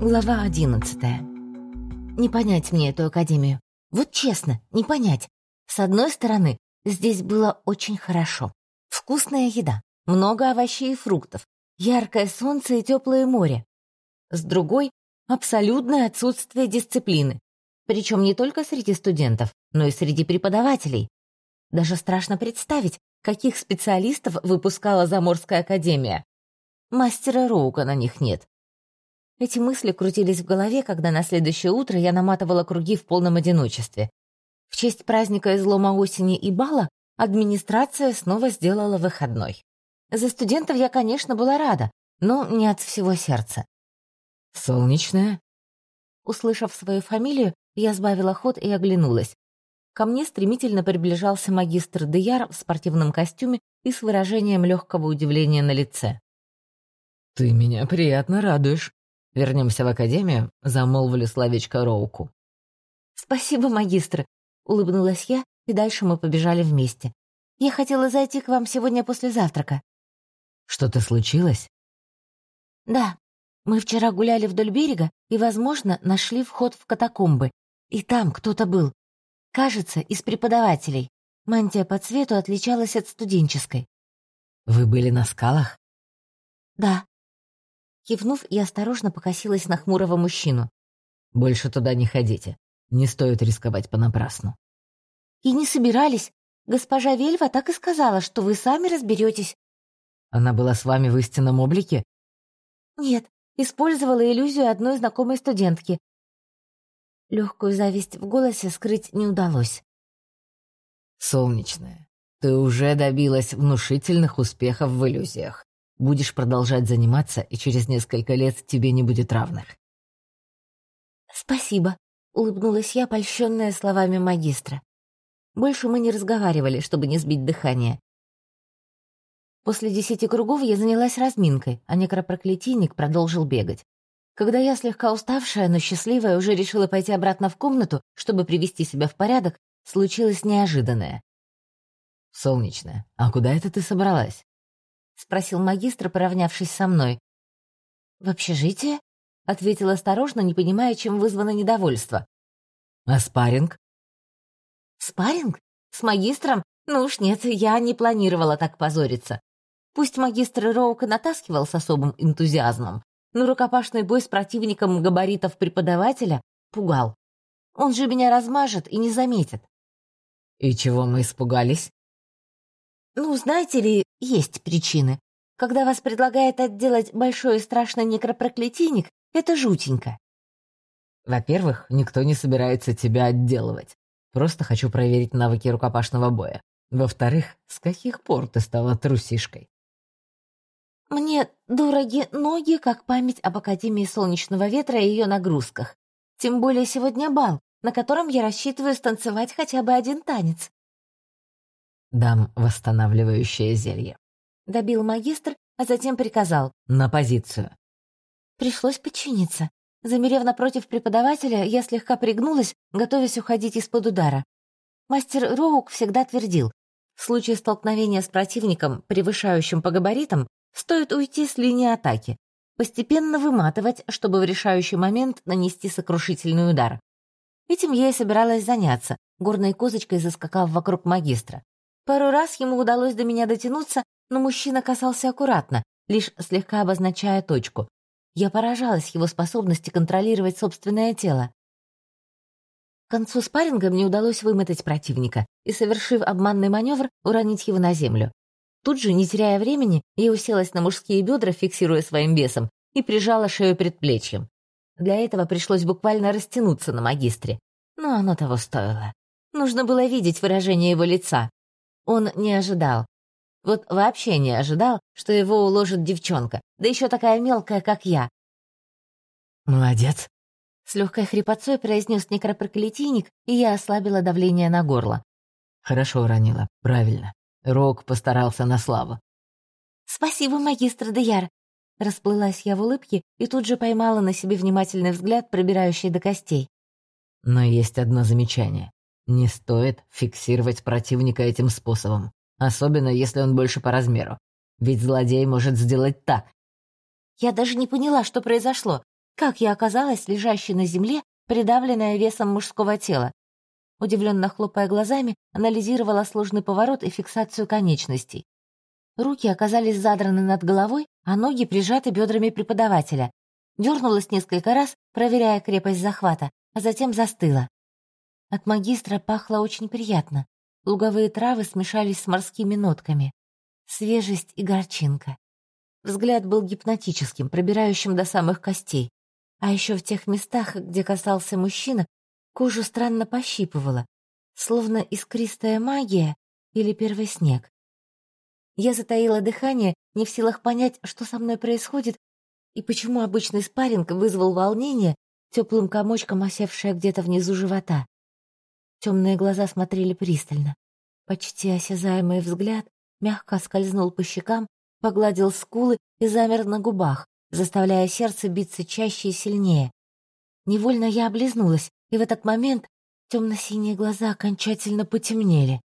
Глава одиннадцатая. Не понять мне эту академию. Вот честно, не понять. С одной стороны, здесь было очень хорошо. Вкусная еда, много овощей и фруктов, яркое солнце и теплое море. С другой — абсолютное отсутствие дисциплины. Причем не только среди студентов, но и среди преподавателей. Даже страшно представить, каких специалистов выпускала Заморская академия. Мастера Роука на них нет. Эти мысли крутились в голове, когда на следующее утро я наматывала круги в полном одиночестве. В честь праздника излома осени и бала администрация снова сделала выходной. За студентов я, конечно, была рада, но не от всего сердца. «Солнечная?» Услышав свою фамилию, я сбавила ход и оглянулась. Ко мне стремительно приближался магистр Деяр в спортивном костюме и с выражением легкого удивления на лице. «Ты меня приятно радуешь», Вернемся в академию, замолвили словечко Роуку. Спасибо, магистр, улыбнулась я, и дальше мы побежали вместе. Я хотела зайти к вам сегодня после завтрака. Что-то случилось? Да. Мы вчера гуляли вдоль берега и, возможно, нашли вход в катакомбы. И там кто-то был. Кажется, из преподавателей. Мантия по цвету отличалась от студенческой. Вы были на скалах? Да. Кивнув, я осторожно покосилась на хмурого мужчину. «Больше туда не ходите. Не стоит рисковать понапрасну». «И не собирались. Госпожа Вельва так и сказала, что вы сами разберетесь». «Она была с вами в истинном облике?» «Нет, использовала иллюзию одной знакомой студентки». Легкую зависть в голосе скрыть не удалось. «Солнечная, ты уже добилась внушительных успехов в иллюзиях. Будешь продолжать заниматься, и через несколько лет тебе не будет равных. «Спасибо», — улыбнулась я, польщенная словами магистра. Больше мы не разговаривали, чтобы не сбить дыхание. После десяти кругов я занялась разминкой, а некропроклятийник продолжил бегать. Когда я, слегка уставшая, но счастливая, уже решила пойти обратно в комнату, чтобы привести себя в порядок, случилось неожиданное. «Солнечная, а куда это ты собралась?» — спросил магистр, поравнявшись со мной. «В общежитие?» — ответил осторожно, не понимая, чем вызвано недовольство. «А спарринг?» «Спарринг? С магистром? Ну уж нет, я не планировала так позориться. Пусть магистр Роука натаскивал с особым энтузиазмом, но рукопашный бой с противником габаритов преподавателя пугал. Он же меня размажет и не заметит. «И чего мы испугались?» Ну, знаете ли, есть причины. Когда вас предлагает отделать большой и страшный некропроклятийник, это жутенько. Во-первых, никто не собирается тебя отделывать. Просто хочу проверить навыки рукопашного боя. Во-вторых, с каких пор ты стала трусишкой? Мне дороги ноги, как память об Академии Солнечного Ветра и ее нагрузках. Тем более сегодня бал, на котором я рассчитываю станцевать хотя бы один танец. «Дам восстанавливающее зелье», — добил магистр, а затем приказал. «На позицию». Пришлось подчиниться. Замерев напротив преподавателя, я слегка пригнулась, готовясь уходить из-под удара. Мастер Роук всегда твердил, в случае столкновения с противником, превышающим по габаритам, стоит уйти с линии атаки, постепенно выматывать, чтобы в решающий момент нанести сокрушительный удар. Этим я и собиралась заняться, горной козочкой заскакав вокруг магистра. Пару раз ему удалось до меня дотянуться, но мужчина касался аккуратно, лишь слегка обозначая точку. Я поражалась его способности контролировать собственное тело. К концу спарринга мне удалось вымотать противника и, совершив обманный маневр, уронить его на землю. Тут же, не теряя времени, я уселась на мужские бедра, фиксируя своим весом, и прижала шею предплечьем. Для этого пришлось буквально растянуться на магистре. Но оно того стоило. Нужно было видеть выражение его лица. Он не ожидал. Вот вообще не ожидал, что его уложит девчонка, да еще такая мелкая, как я. «Молодец», — с легкой хрипотцой произнес некропроклятийник, и я ослабила давление на горло. «Хорошо уронила, правильно. Рок постарался на славу». «Спасибо, магистр Деяр», — расплылась я в улыбке и тут же поймала на себе внимательный взгляд, пробирающий до костей. «Но есть одно замечание. Не стоит фиксировать противника этим способом, особенно если он больше по размеру. Ведь злодей может сделать так. Я даже не поняла, что произошло. Как я оказалась лежащей на земле, придавленная весом мужского тела? Удивленно хлопая глазами, анализировала сложный поворот и фиксацию конечностей. Руки оказались задраны над головой, а ноги прижаты бедрами преподавателя. Дернулась несколько раз, проверяя крепость захвата, а затем застыла. От магистра пахло очень приятно. Луговые травы смешались с морскими нотками. Свежесть и горчинка. Взгляд был гипнотическим, пробирающим до самых костей. А еще в тех местах, где касался мужчина, кожу странно пощипывало, словно искристая магия или первый снег. Я затаила дыхание, не в силах понять, что со мной происходит и почему обычный спарринг вызвал волнение, теплым комочком осевшее где-то внизу живота. Темные глаза смотрели пристально. Почти осязаемый взгляд мягко скользнул по щекам, погладил скулы и замер на губах, заставляя сердце биться чаще и сильнее. Невольно я облизнулась, и в этот момент темно-синие глаза окончательно потемнели.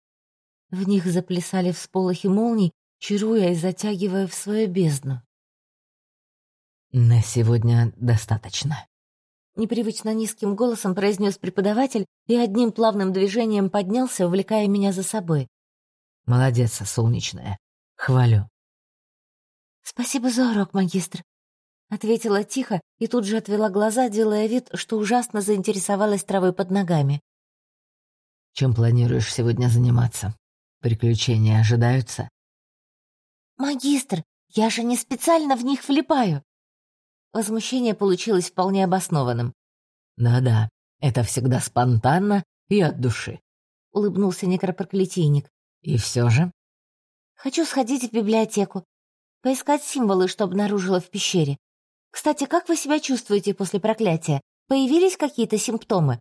В них заплясали всполохи молний, чаруя и затягивая в свою бездну. «На сегодня достаточно», — непривычно низким голосом произнес преподаватель и одним плавным движением поднялся, увлекая меня за собой. «Молодец, солнечная. Хвалю». «Спасибо за урок, магистр», — ответила тихо и тут же отвела глаза, делая вид, что ужасно заинтересовалась травой под ногами. «Чем планируешь сегодня заниматься? Приключения ожидаются?» «Магистр, я же не специально в них влипаю!» Возмущение получилось вполне обоснованным. «Да-да, это всегда спонтанно и от души», — улыбнулся некропроклятийник. «И все же?» «Хочу сходить в библиотеку, поискать символы, что обнаружила в пещере. Кстати, как вы себя чувствуете после проклятия? Появились какие-то симптомы?»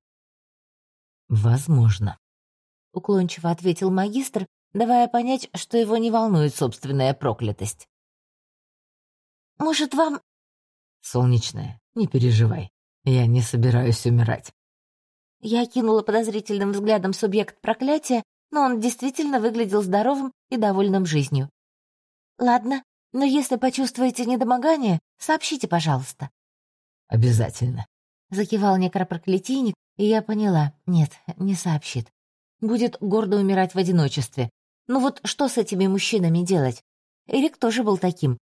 «Возможно», — уклончиво ответил магистр, давая понять, что его не волнует собственная проклятость. «Может, вам...» «Солнечная, не переживай, я не собираюсь умирать». Я кинула подозрительным взглядом субъект проклятия, но он действительно выглядел здоровым и довольным жизнью. «Ладно, но если почувствуете недомогание, сообщите, пожалуйста». «Обязательно», — закивал некропроклятийник, и я поняла, нет, не сообщит. Будет гордо умирать в одиночестве, ну вот что с этими мужчинами делать? Эрик тоже был таким.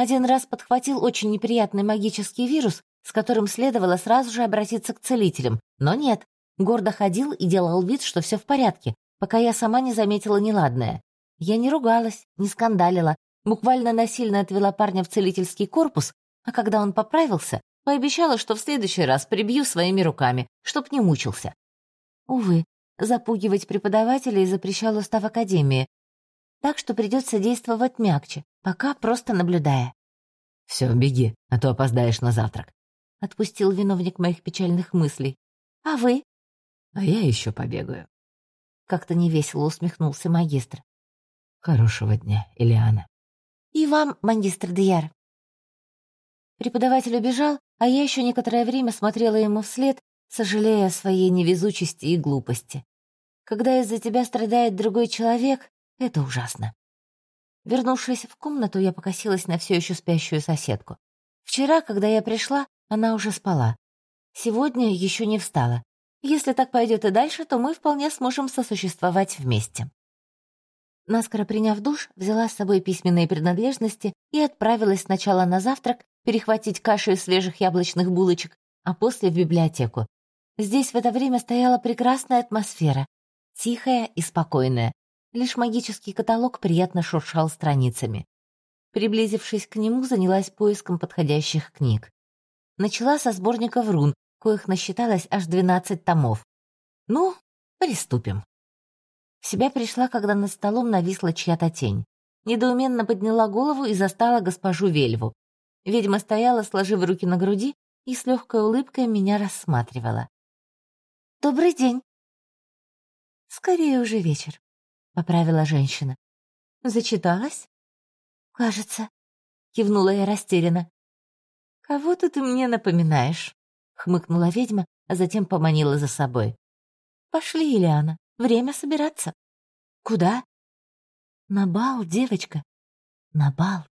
Один раз подхватил очень неприятный магический вирус, с которым следовало сразу же обратиться к целителям. Но нет, гордо ходил и делал вид, что все в порядке, пока я сама не заметила неладное. Я не ругалась, не скандалила, буквально насильно отвела парня в целительский корпус, а когда он поправился, пообещала, что в следующий раз прибью своими руками, чтоб не мучился. Увы, Запугивать преподавателей запрещал устав Академии, так что придется действовать мягче, пока просто наблюдая. «Все, беги, а то опоздаешь на завтрак», — отпустил виновник моих печальных мыслей. «А вы?» «А я еще побегаю». Как-то невесело усмехнулся магистр. «Хорошего дня, Илиана». «И вам, магистр Дияр». Преподаватель убежал, а я еще некоторое время смотрела ему вслед, сожалея о своей невезучести и глупости. Когда из-за тебя страдает другой человек, это ужасно. Вернувшись в комнату, я покосилась на все еще спящую соседку. Вчера, когда я пришла, она уже спала. Сегодня еще не встала. Если так пойдет и дальше, то мы вполне сможем сосуществовать вместе. Наскоро приняв душ, взяла с собой письменные принадлежности и отправилась сначала на завтрак, перехватить кашу из свежих яблочных булочек, а после в библиотеку. Здесь в это время стояла прекрасная атмосфера, Тихая и спокойная. Лишь магический каталог приятно шуршал страницами. Приблизившись к нему, занялась поиском подходящих книг. Начала со сборников рун, коих насчиталось аж 12 томов. Ну, приступим. В себя пришла, когда над столом нависла чья-то тень. Недоуменно подняла голову и застала госпожу Вельву. Ведьма стояла, сложив руки на груди, и с легкой улыбкой меня рассматривала. «Добрый день!» «Скорее уже вечер», — поправила женщина. «Зачиталась?» «Кажется», — кивнула я растерянно. «Кого-то ты мне напоминаешь», — хмыкнула ведьма, а затем поманила за собой. «Пошли, Ильяна, время собираться». «Куда?» «На бал, девочка, на бал».